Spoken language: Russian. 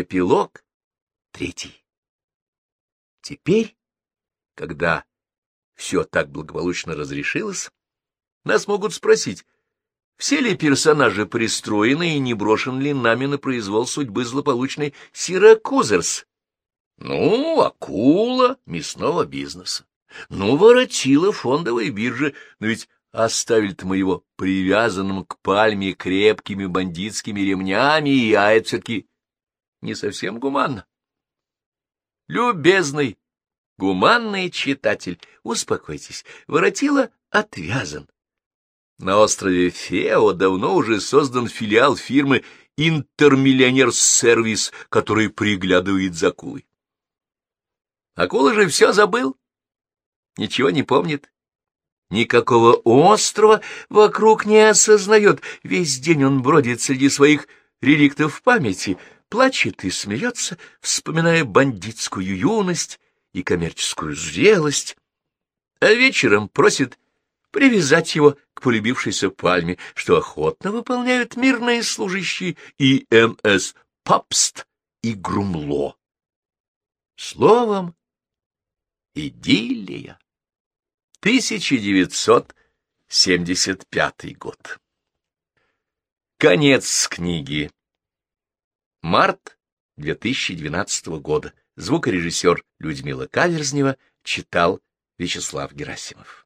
Эпилог третий. Теперь, когда все так благополучно разрешилось, нас могут спросить, все ли персонажи пристроены и не брошен ли нами на произвол судьбы злополучной Сиракузерс? Ну, акула мясного бизнеса. Ну, воротила фондовой биржи, но ведь оставили-то мы его привязанным к пальме крепкими бандитскими ремнями, а это все-таки не совсем гуманно. Любезный, гуманный читатель, успокойтесь, воротила отвязан. На острове Фео давно уже создан филиал фирмы «Интермиллионер-сервис», который приглядывает за акулой. Акула же все забыл, ничего не помнит. Никакого острова вокруг не осознает. Весь день он бродит среди своих реликтов памяти, плачет и смеется, вспоминая бандитскую юность и коммерческую зрелость, а вечером просит привязать его к полюбившейся пальме, что охотно выполняют мирные служащие и МС Папст и Грумло. Словом, идиллия. 1975 год. Конец книги. Март 2012 года. Звукорежиссер Людмила Каверзнева читал Вячеслав Герасимов.